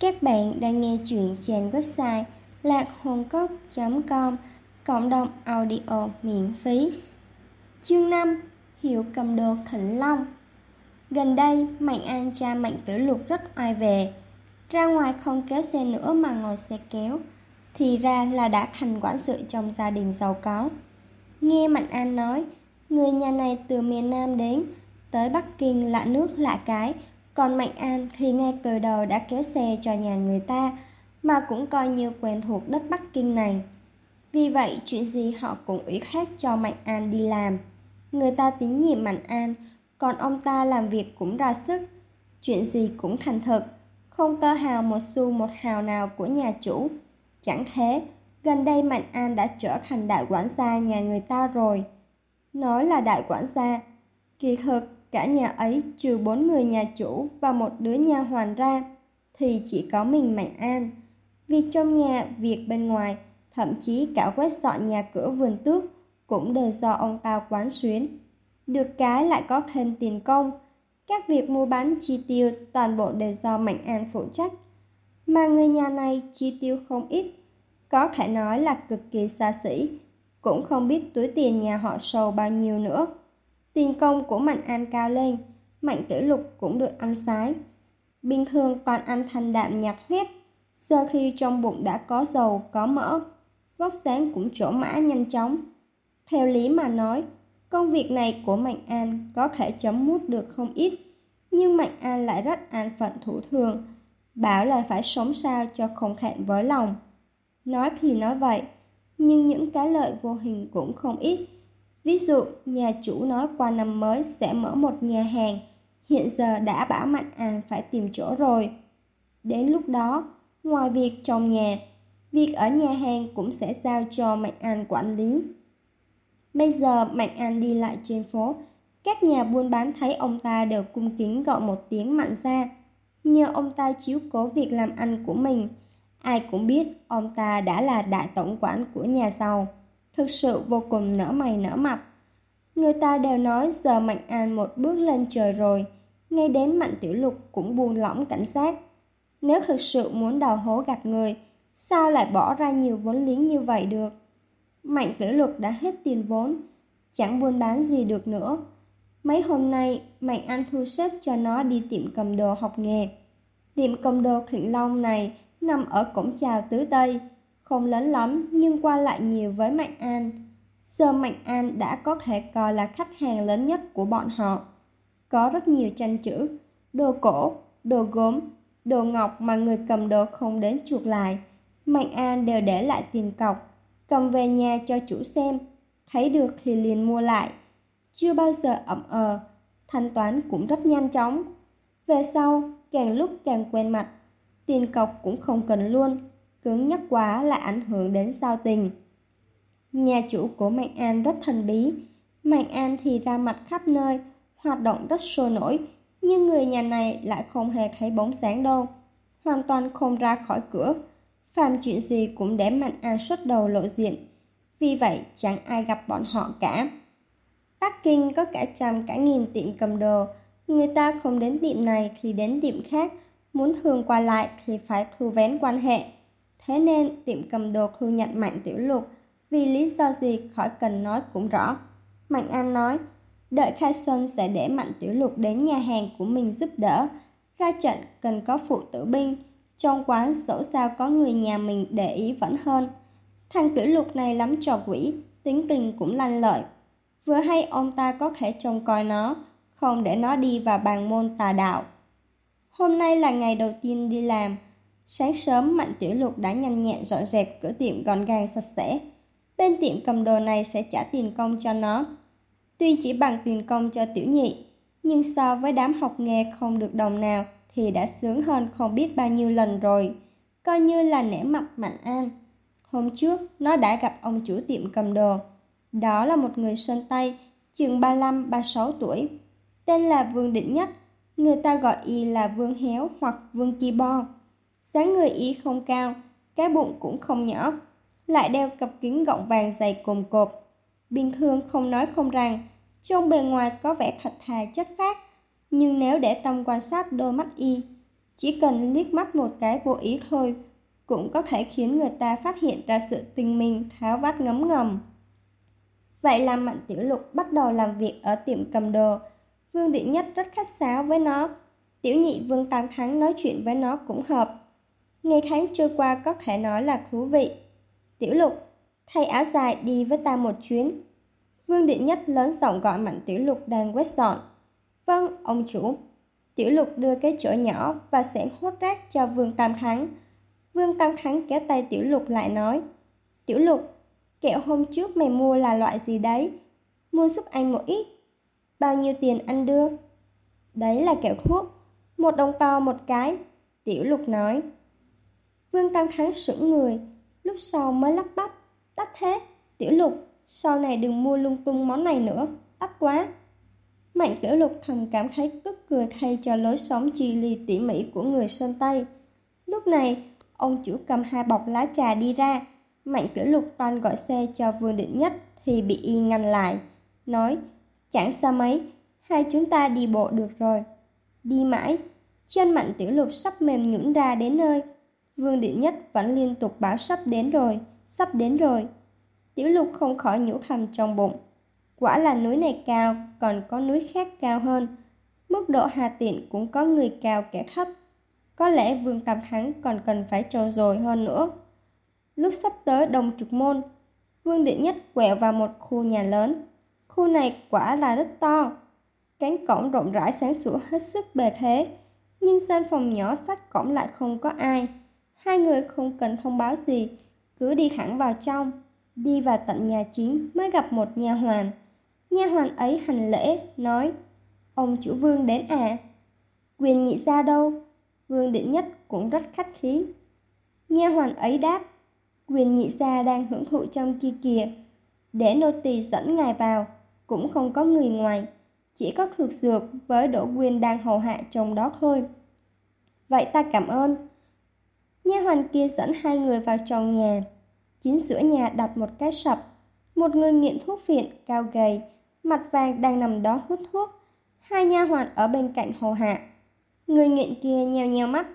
Các bạn đang nghe chuyện trên website lạc.hồn.com Cộng đồng audio miễn phí. Chương 5 Hiệu cầm đồ Thịnh Long. Gần đây, Mạnh An cha Mạnh Tử Lục rất oai về. Ra ngoài không kéo xe nữa mà ngồi xe kéo. Thì ra là đã thành quản sự trong gia đình giàu có. Nghe Mạnh An nói Người nhà này từ miền Nam đến Tới Bắc Kinh lạ nước lạ cái còn Mạnh An thì ngay từ đầu đã kéo xe cho nhà người ta, mà cũng coi như quen thuộc đất Bắc Kinh này. Vì vậy, chuyện gì họ cũng ủy thác cho Mạnh An đi làm. Người ta tín nhiệm Mạnh An, còn ông ta làm việc cũng ra sức. Chuyện gì cũng thành thực, không tơ hào một xu một hào nào của nhà chủ. Chẳng thế, gần đây Mạnh An đã trở thành đại quản gia nhà người ta rồi. Nói là đại quản gia, kỳ thực Cả nhà ấy trừ bốn người nhà chủ và một đứa nha hoàn ra, thì chỉ có mình Mạnh An. Việc trong nhà, việc bên ngoài, thậm chí cả quét dọn nhà cửa vườn tước cũng đều do ông ta quán xuyến. Được cái lại có thêm tiền công, các việc mua bán chi tiêu toàn bộ đều do Mạnh An phụ trách. Mà người nhà này chi tiêu không ít, có thể nói là cực kỳ xa xỉ, cũng không biết túi tiền nhà họ sâu bao nhiêu nữa. Tiền công của Mạnh An cao lên, Mạnh Tử Lục cũng được ăn sái. Bình thường toàn ăn thanh đạm nhạt huyết, giờ khi trong bụng đã có dầu, có mỡ, vóc sáng cũng trổ mã nhanh chóng. Theo lý mà nói, công việc này của Mạnh An có thể chấm mút được không ít, nhưng Mạnh An lại rất an phận thủ thường, bảo là phải sống sao cho không thẹn với lòng. Nói thì nói vậy, nhưng những cái lợi vô hình cũng không ít, Ví dụ, nhà chủ nói qua năm mới sẽ mở một nhà hàng, hiện giờ đã bảo Mạnh An phải tìm chỗ rồi. Đến lúc đó, ngoài việc trong nhà, việc ở nhà hàng cũng sẽ giao cho Mạnh An quản lý. Bây giờ Mạnh An đi lại trên phố, các nhà buôn bán thấy ông ta đều cung kính gọi một tiếng Mạnh ra. Nhờ ông ta chiếu cố việc làm ăn của mình, ai cũng biết ông ta đã là đại tổng quản của nhà giàu thực sự vô cùng nở mày nở mặt. Người ta đều nói giờ Mạnh An một bước lên trời rồi, ngay đến Mạnh Tiểu Lục cũng buông lỏng cảnh sát. Nếu thực sự muốn đào hố gạt người, sao lại bỏ ra nhiều vốn liếng như vậy được? Mạnh Tiểu Lục đã hết tiền vốn, chẳng buôn bán gì được nữa. Mấy hôm nay, Mạnh An thu xếp cho nó đi tiệm cầm đồ học nghề. Tiệm cầm đồ Thịnh Long này nằm ở cổng chào Tứ Tây, không lớn lắm nhưng qua lại nhiều với Mạnh An. Giờ Mạnh An đã có thể coi là khách hàng lớn nhất của bọn họ. Có rất nhiều tranh chữ, đồ cổ, đồ gốm, đồ ngọc mà người cầm đồ không đến chuộc lại. Mạnh An đều để lại tiền cọc, cầm về nhà cho chủ xem, thấy được thì liền mua lại. Chưa bao giờ ẩm ờ, thanh toán cũng rất nhanh chóng. Về sau, càng lúc càng quen mặt, tiền cọc cũng không cần luôn, cứng nhắc quá lại ảnh hưởng đến giao tình. Nhà chủ của Mạnh An rất thần bí, Mạnh An thì ra mặt khắp nơi, hoạt động rất sôi nổi, nhưng người nhà này lại không hề thấy bóng sáng đâu, hoàn toàn không ra khỏi cửa. Phàm chuyện gì cũng để Mạnh An xuất đầu lộ diện, vì vậy chẳng ai gặp bọn họ cả. Bắc Kinh có cả trăm cả nghìn tiệm cầm đồ, người ta không đến tiệm này thì đến tiệm khác, muốn thường qua lại thì phải thu vén quan hệ. Thế nên tiệm cầm đồ thu nhận Mạnh Tiểu Lục vì lý do gì khỏi cần nói cũng rõ. Mạnh An nói, đợi khai xuân sẽ để Mạnh Tiểu Lục đến nhà hàng của mình giúp đỡ. Ra trận cần có phụ tử binh, trong quán dẫu sao có người nhà mình để ý vẫn hơn. Thằng Tiểu Lục này lắm trò quỷ, tính tình cũng lanh lợi. Vừa hay ông ta có thể trông coi nó, không để nó đi vào bàn môn tà đạo. Hôm nay là ngày đầu tiên đi làm, Sáng sớm Mạnh Tiểu Lục đã nhanh nhẹn dọn dẹp cửa tiệm gọn gàng sạch sẽ. Bên tiệm cầm đồ này sẽ trả tiền công cho nó. Tuy chỉ bằng tiền công cho tiểu nhị, nhưng so với đám học nghề không được đồng nào thì đã sướng hơn không biết bao nhiêu lần rồi. Coi như là nể mặt Mạnh An. Hôm trước, nó đã gặp ông chủ tiệm cầm đồ. Đó là một người sơn Tây, chừng 35-36 tuổi. Tên là Vương Định Nhất, người ta gọi y là Vương Héo hoặc Vương Kỳ Bo dáng người y không cao, cái bụng cũng không nhỏ, lại đeo cặp kính gọng vàng dày cồm cộp. Bình thường không nói không rằng, trông bề ngoài có vẻ thật thà chất phác, nhưng nếu để tâm quan sát đôi mắt y, Chỉ cần liếc mắt một cái vô ý thôi, cũng có thể khiến người ta phát hiện ra sự tinh minh tháo vát ngấm ngầm. Vậy là Mạnh Tiểu Lục bắt đầu làm việc ở tiệm cầm đồ. Vương điện Nhất rất khách sáo với nó. Tiểu nhị Vương Tam Thắng nói chuyện với nó cũng hợp. Ngày tháng trôi qua có thể nói là thú vị. Tiểu Lục, thay áo dài đi với ta một chuyến. Vương Điện Nhất lớn giọng gọi Mạnh Tiểu Lục đang quét dọn. Vâng, ông chủ. Tiểu Lục đưa cái chổi nhỏ và sẽ hốt rác cho Vương Tam Thắng. Vương Tam Thắng kéo tay Tiểu Lục lại nói. Tiểu Lục, kẹo hôm trước mày mua là loại gì đấy? Mua giúp anh một ít. Bao nhiêu tiền anh đưa? Đấy là kẹo thuốc. Một đồng to một cái. Tiểu Lục nói. Vương Tam Thắng sững người, lúc sau mới lắp bắp. Đắt thế, Tiểu Lục, sau này đừng mua lung tung món này nữa, đắt quá. Mạnh Tiểu Lục thầm cảm thấy tức cười thay cho lối sống chi lì tỉ mỉ của người Sơn Tây. Lúc này, ông chủ cầm hai bọc lá trà đi ra. Mạnh Tiểu Lục toàn gọi xe cho Vương Định Nhất thì bị y ngăn lại. Nói, chẳng xa mấy, hai chúng ta đi bộ được rồi. Đi mãi, chân Mạnh Tiểu Lục sắp mềm nhũn ra đến nơi. Vương Định Nhất vẫn liên tục báo sắp đến rồi, sắp đến rồi. Tiểu Lục không khỏi nhủ thầm trong bụng. Quả là núi này cao, còn có núi khác cao hơn. Mức độ hà tiện cũng có người cao kẻ thấp. Có lẽ Vương Cam Thắng còn cần phải trầu dồi hơn nữa. Lúc sắp tới Đông Trục Môn, Vương Định Nhất quẹo vào một khu nhà lớn. Khu này quả là rất to. Cánh cổng rộng rãi sáng sủa hết sức bề thế, nhưng gian phòng nhỏ sát cổng lại không có ai. Hai người không cần thông báo gì, cứ đi thẳng vào trong. Đi vào tận nhà chính mới gặp một nhà hoàn. Nhà hoàn ấy hành lễ, nói Ông chủ vương đến à? Quyền nhị ra đâu? Vương định nhất cũng rất khách khí. Nha hoàn ấy đáp Quyền nhị gia đang hưởng thụ trong kia kìa. Để nô tỳ dẫn ngài vào, cũng không có người ngoài. Chỉ có thực dược với đỗ quyền đang hầu hạ trong đó thôi. Vậy ta cảm ơn. Nha hoàn kia dẫn hai người vào trong nhà. Chính giữa nhà đặt một cái sập. Một người nghiện thuốc phiện, cao gầy, mặt vàng đang nằm đó hút thuốc. Hai nha hoàn ở bên cạnh hầu hạ. Người nghiện kia nheo nheo mắt,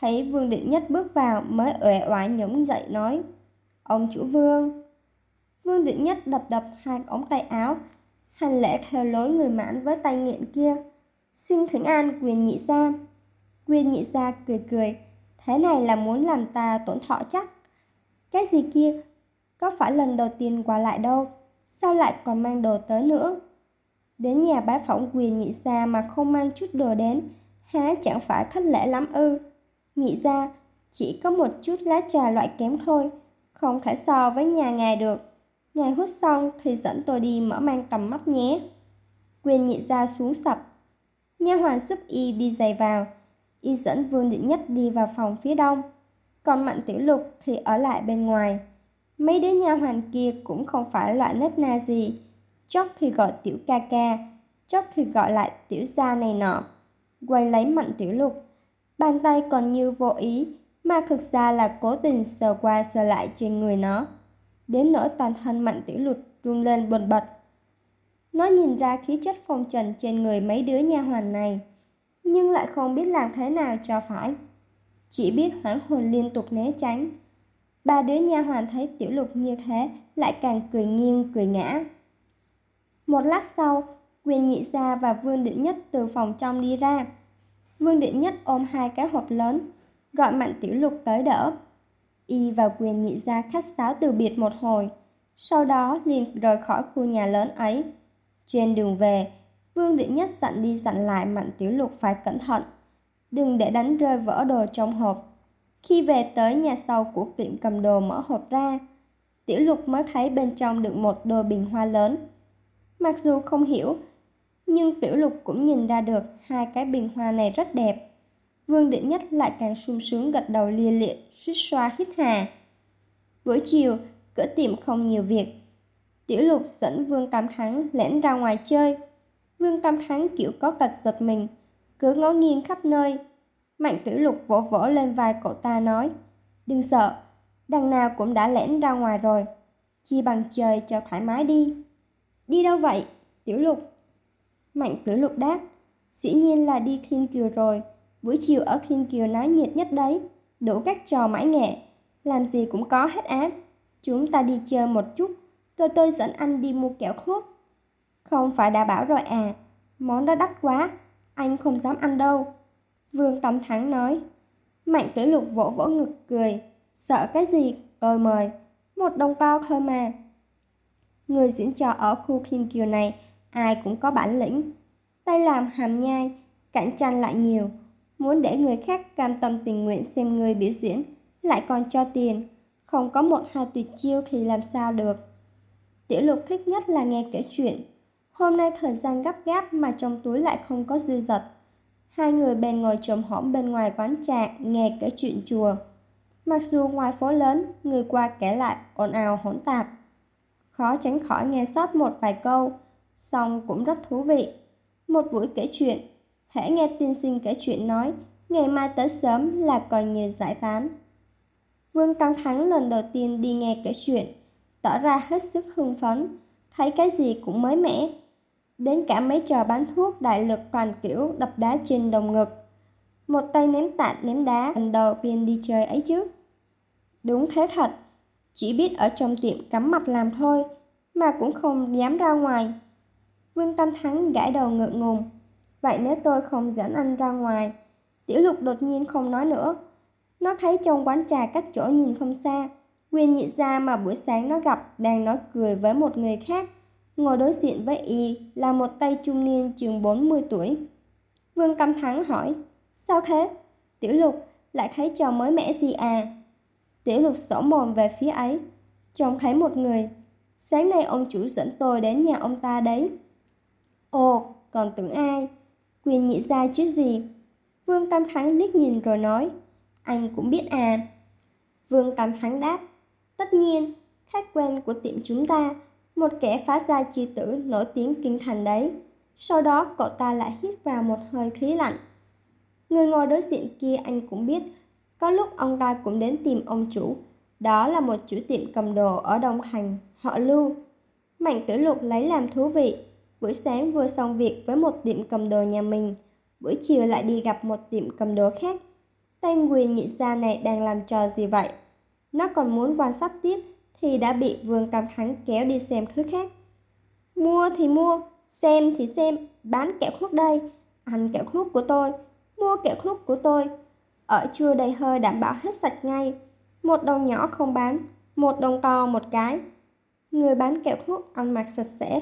thấy Vương Định Nhất bước vào mới uể oải nhổm dậy nói: "Ông chủ Vương." Vương Định Nhất đập đập hai ống tay áo, hành lễ theo lối người mãn với tay nghiện kia. "Xin thỉnh an quyền nhị gia." Quyền nhị gia cười cười, thế này là muốn làm ta tổn thọ chắc. Cái gì kia? Có phải lần đầu tiên qua lại đâu, sao lại còn mang đồ tới nữa? Đến nhà bái phỏng quyền nhị gia mà không mang chút đồ đến, há chẳng phải khách lễ lắm ư. Nhị gia, chỉ có một chút lá trà loại kém thôi, không thể so với nhà ngài được. Ngài hút xong thì dẫn tôi đi mở mang tầm mắt nhé. Quyền nhị gia xuống sập. Nha hoàn giúp y đi giày vào. Y dẫn Vương Định Nhất đi vào phòng phía đông. Còn Mạnh Tiểu Lục thì ở lại bên ngoài. Mấy đứa nha hoàn kia cũng không phải loại nết na gì. Chốc thì gọi Tiểu ca ca, chốc thì gọi lại Tiểu gia này nọ. Quay lấy Mạnh Tiểu Lục. Bàn tay còn như vô ý, mà thực ra là cố tình sờ qua sờ lại trên người nó. Đến nỗi toàn thân Mạnh Tiểu Lục run lên bần bật. Nó nhìn ra khí chất phong trần trên người mấy đứa nha hoàn này, nhưng lại không biết làm thế nào cho phải. Chỉ biết hoảng hồn liên tục né tránh. Ba đứa nha hoàn thấy tiểu lục như thế lại càng cười nghiêng cười ngã. Một lát sau, Quyền Nhị Gia và Vương Định Nhất từ phòng trong đi ra. Vương Định Nhất ôm hai cái hộp lớn, gọi Mạnh Tiểu Lục tới đỡ. Y và Quyền Nhị Gia khách sáo từ biệt một hồi, sau đó liền rời khỏi khu nhà lớn ấy. Trên đường về, Vương Định Nhất dặn đi dặn lại Mạnh Tiểu Lục phải cẩn thận đừng để đánh rơi vỡ đồ trong hộp. Khi về tới nhà sau của tiệm cầm đồ mở hộp ra, Tiểu Lục mới thấy bên trong được một đôi bình hoa lớn. Mặc dù không hiểu, nhưng Tiểu Lục cũng nhìn ra được hai cái bình hoa này rất đẹp. Vương Định Nhất lại càng sung sướng gật đầu lia lịa, suýt xoa hít hà. Buổi chiều, cửa tiệm không nhiều việc. Tiểu Lục dẫn Vương Tam Thắng lẻn ra ngoài chơi. Vương cam Thắng kiểu có cạch giật mình, cứ ngó nghiêng khắp nơi. Mạnh tử lục vỗ vỗ lên vai cậu ta nói, đừng sợ, đằng nào cũng đã lẻn ra ngoài rồi, chi bằng trời cho thoải mái đi. Đi đâu vậy, tiểu lục? Mạnh tử lục đáp, dĩ nhiên là đi thiên kiều rồi, buổi chiều ở Thiên Kiều náo nhiệt nhất đấy, đủ các trò mãi nghệ, làm gì cũng có hết á. Chúng ta đi chơi một chút, rồi tôi dẫn anh đi mua kẹo thuốc. Không phải đã bảo rồi à, món đó đắt quá, anh không dám ăn đâu. Vương Tâm Thắng nói. Mạnh tử lục vỗ vỗ ngực cười, sợ cái gì, tôi mời, một đồng bao thôi mà. Người diễn trò ở khu Kim Kiều này, ai cũng có bản lĩnh. Tay làm hàm nhai, cạnh tranh lại nhiều, muốn để người khác cam tâm tình nguyện xem người biểu diễn, lại còn cho tiền, không có một hai tuyệt chiêu thì làm sao được. Tiểu lục thích nhất là nghe kể chuyện. Hôm nay thời gian gấp gáp mà trong túi lại không có dư dật. Hai người bèn ngồi trồm hõm bên ngoài quán trà nghe kể chuyện chùa. Mặc dù ngoài phố lớn, người qua kể lại ồn ào hỗn tạp. Khó tránh khỏi nghe sót một vài câu, song cũng rất thú vị. Một buổi kể chuyện, hãy nghe tiên sinh kể chuyện nói, ngày mai tới sớm là coi như giải tán. Vương Căng Thắng lần đầu tiên đi nghe kể chuyện, tỏ ra hết sức hưng phấn, thấy cái gì cũng mới mẻ. Đến cả mấy trò bán thuốc đại lực toàn kiểu đập đá trên đồng ngực. Một tay ném tạt ném đá, lần đầu tiên đi chơi ấy chứ. Đúng thế thật, chỉ biết ở trong tiệm cắm mặt làm thôi, mà cũng không dám ra ngoài. Vương Tâm Thắng gãi đầu ngượng ngùng. Vậy nếu tôi không dẫn anh ra ngoài, Tiểu Lục đột nhiên không nói nữa. Nó thấy trong quán trà cách chỗ nhìn không xa, Quyên nhị ra mà buổi sáng nó gặp đang nói cười với một người khác. Ngồi đối diện với y là một tay trung niên chừng 40 tuổi. Vương Cam Thắng hỏi, sao thế? Tiểu Lục lại thấy chồng mới mẻ gì à? Tiểu Lục sổ mồm về phía ấy, chồng thấy một người. Sáng nay ông chủ dẫn tôi đến nhà ông ta đấy. Ồ, còn tưởng ai? Quyền nhị ra chứ gì? Vương Tam Thắng liếc nhìn rồi nói, anh cũng biết à. Vương Tam Thắng đáp, tất nhiên, khách quen của tiệm chúng ta, một kẻ phá gia chi tử nổi tiếng kinh thành đấy. Sau đó cậu ta lại hít vào một hơi khí lạnh. Người ngồi đối diện kia anh cũng biết, có lúc ông ta cũng đến tìm ông chủ. Đó là một chủ tiệm cầm đồ ở Đông Thành, họ Lưu. Mạnh tử lục lấy làm thú vị, buổi sáng vừa xong việc với một tiệm cầm đồ nhà mình, buổi chiều lại đi gặp một tiệm cầm đồ khác. tay quyền nhị gia này đang làm trò gì vậy? Nó còn muốn quan sát tiếp thì đã bị Vương Tam Thắng kéo đi xem thứ khác. Mua thì mua, xem thì xem, bán kẹo khúc đây, ăn kẹo khúc của tôi, mua kẹo khúc của tôi. Ở chưa đầy hơi đảm bảo hết sạch ngay. Một đồng nhỏ không bán, một đồng to một cái. Người bán kẹo khúc ăn mặc sạch sẽ,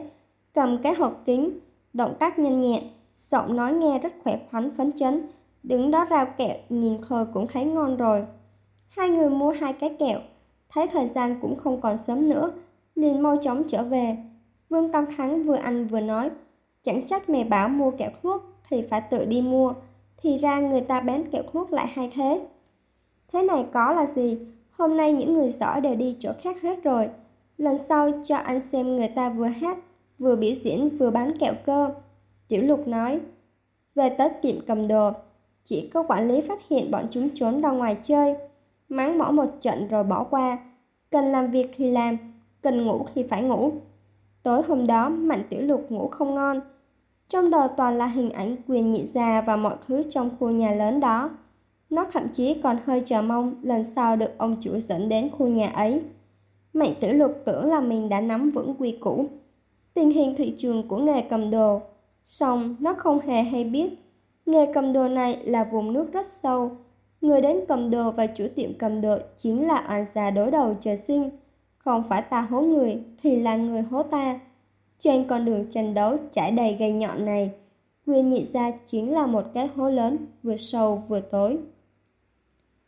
cầm cái hộp kính, động tác nhanh nhẹn, giọng nói nghe rất khỏe khoắn phấn chấn, đứng đó rao kẹo nhìn thôi cũng thấy ngon rồi. Hai người mua hai cái kẹo, thấy thời gian cũng không còn sớm nữa, liền mau chóng trở về. Vương tam Thắng vừa ăn vừa nói, chẳng trách mẹ bảo mua kẹo thuốc thì phải tự đi mua, thì ra người ta bán kẹo thuốc lại hay thế. Thế này có là gì? Hôm nay những người giỏi đều đi chỗ khác hết rồi. Lần sau cho anh xem người ta vừa hát, vừa biểu diễn vừa bán kẹo cơ. Tiểu Lục nói, về Tết kiệm cầm đồ, chỉ có quản lý phát hiện bọn chúng trốn ra ngoài chơi, mắng mỏ một trận rồi bỏ qua. Cần làm việc thì làm, cần ngủ thì phải ngủ. Tối hôm đó, Mạnh Tiểu Lục ngủ không ngon. Trong đầu toàn là hình ảnh quyền nhị già và mọi thứ trong khu nhà lớn đó. Nó thậm chí còn hơi chờ mong lần sau được ông chủ dẫn đến khu nhà ấy. Mạnh Tiểu Lục tưởng là mình đã nắm vững quy củ. Tình hình thị trường của nghề cầm đồ, song nó không hề hay biết. Nghề cầm đồ này là vùng nước rất sâu, Người đến cầm đồ và chủ tiệm cầm đồ chính là oan gia đối đầu trời sinh. Không phải ta hố người thì là người hố ta. Trên con đường tranh đấu trải đầy gây nhọn này, Nguyên nhị gia chính là một cái hố lớn vừa sâu vừa tối.